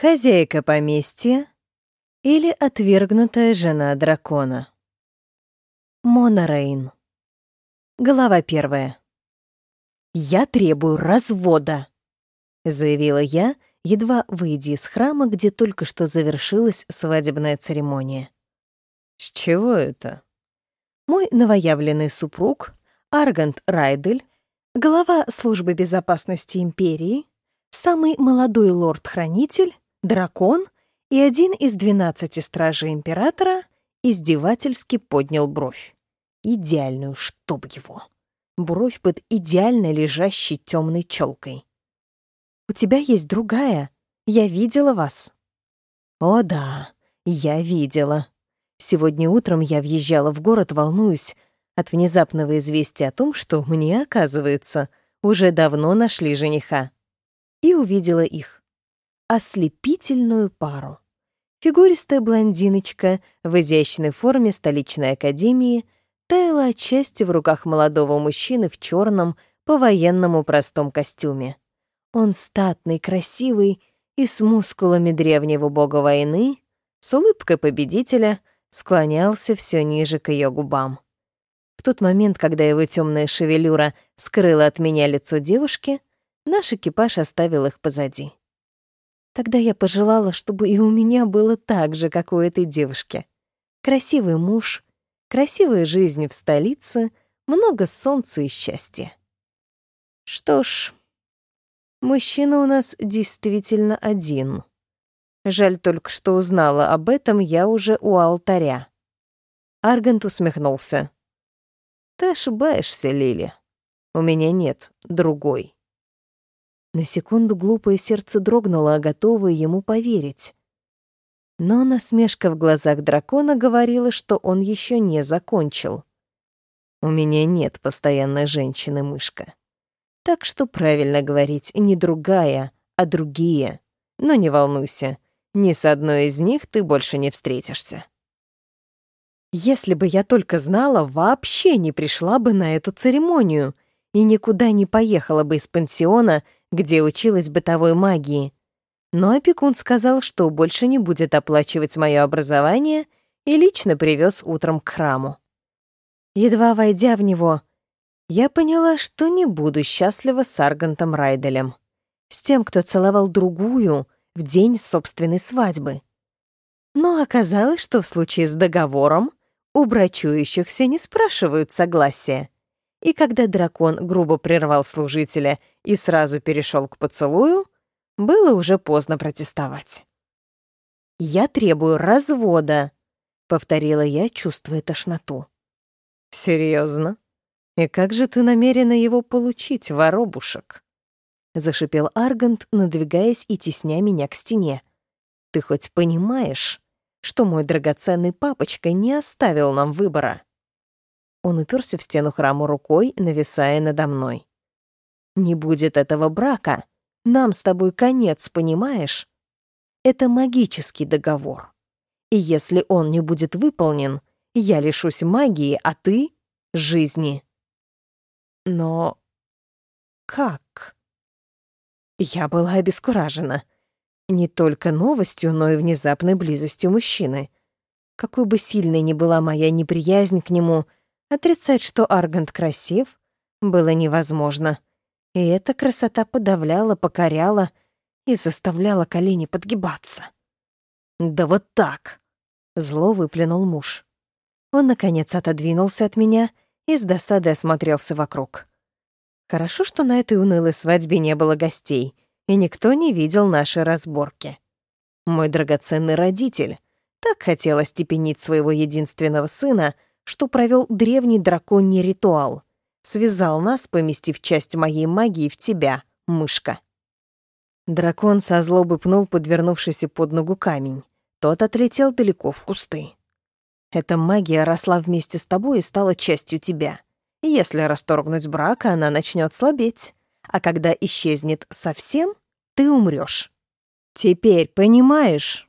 Хозяйка поместья или отвергнутая жена дракона. Мона Рейн. Глава первая. «Я требую развода», — заявила я, едва выйдя из храма, где только что завершилась свадебная церемония. «С чего это?» Мой новоявленный супруг, Аргант Райдель, глава службы безопасности империи, самый молодой лорд-хранитель, дракон и один из двенадцати стражей императора издевательски поднял бровь. Идеальную, чтоб его. Бровь под идеально лежащей темной челкой. «У тебя есть другая. Я видела вас». «О да, я видела. Сегодня утром я въезжала в город, волнуюсь от внезапного известия о том, что мне, оказывается, уже давно нашли жениха. И увидела их. Ослепительную пару. Фигуристая блондиночка в изящной форме столичной академии таяла отчасти в руках молодого мужчины в черном, по-военному простом костюме. Он статный, красивый и с мускулами древнего бога войны, с улыбкой победителя, склонялся все ниже к ее губам. В тот момент, когда его темная шевелюра скрыла от меня лицо девушки, наш экипаж оставил их позади. Тогда я пожелала, чтобы и у меня было так же, как у этой девушки. Красивый муж, красивая жизнь в столице, много солнца и счастья. Что ж, мужчина у нас действительно один. Жаль только, что узнала об этом я уже у алтаря. Аргант усмехнулся. «Ты ошибаешься, Лили. У меня нет другой». На секунду глупое сердце дрогнуло, готовое ему поверить. Но насмешка в глазах дракона говорила, что он еще не закончил. «У меня нет постоянной женщины-мышка. Так что правильно говорить не другая, а другие. Но не волнуйся, ни с одной из них ты больше не встретишься. Если бы я только знала, вообще не пришла бы на эту церемонию и никуда не поехала бы из пансиона, где училась бытовой магии. Но опекун сказал, что больше не будет оплачивать мое образование и лично привез утром к храму. Едва войдя в него, я поняла, что не буду счастлива с Аргантом Райделем. С тем, кто целовал другую — в день собственной свадьбы. Но оказалось, что в случае с договором у брачующихся не спрашивают согласия. И когда дракон грубо прервал служителя и сразу перешел к поцелую, было уже поздно протестовать. «Я требую развода», — повторила я, чувствуя тошноту. «Серьезно? И как же ты намерена его получить, воробушек?» — зашипел Аргант, надвигаясь и тесня меня к стене. «Ты хоть понимаешь, что мой драгоценный папочка не оставил нам выбора?» Он уперся в стену храма рукой, нависая надо мной. «Не будет этого брака. Нам с тобой конец, понимаешь? Это магический договор. И если он не будет выполнен, я лишусь магии, а ты — жизни». «Но как?» Я была обескуражена. Не только новостью, но и внезапной близостью мужчины. Какой бы сильной ни была моя неприязнь к нему, отрицать, что Аргант красив, было невозможно. И эта красота подавляла, покоряла и заставляла колени подгибаться. «Да вот так!» — зло выплюнул муж. Он, наконец, отодвинулся от меня и с досадой осмотрелся вокруг. Хорошо, что на этой унылой свадьбе не было гостей, и никто не видел наши разборки. Мой драгоценный родитель так хотел остепенить своего единственного сына, что провел древний драконий ритуал. Связал нас, поместив часть моей магии в тебя, мышка. Дракон со злобы пнул подвернувшийся под ногу камень. Тот отлетел далеко в кусты. Эта магия росла вместе с тобой и стала частью тебя. Если расторгнуть брак, она начнет слабеть. А когда исчезнет совсем, ты умрешь. Теперь понимаешь?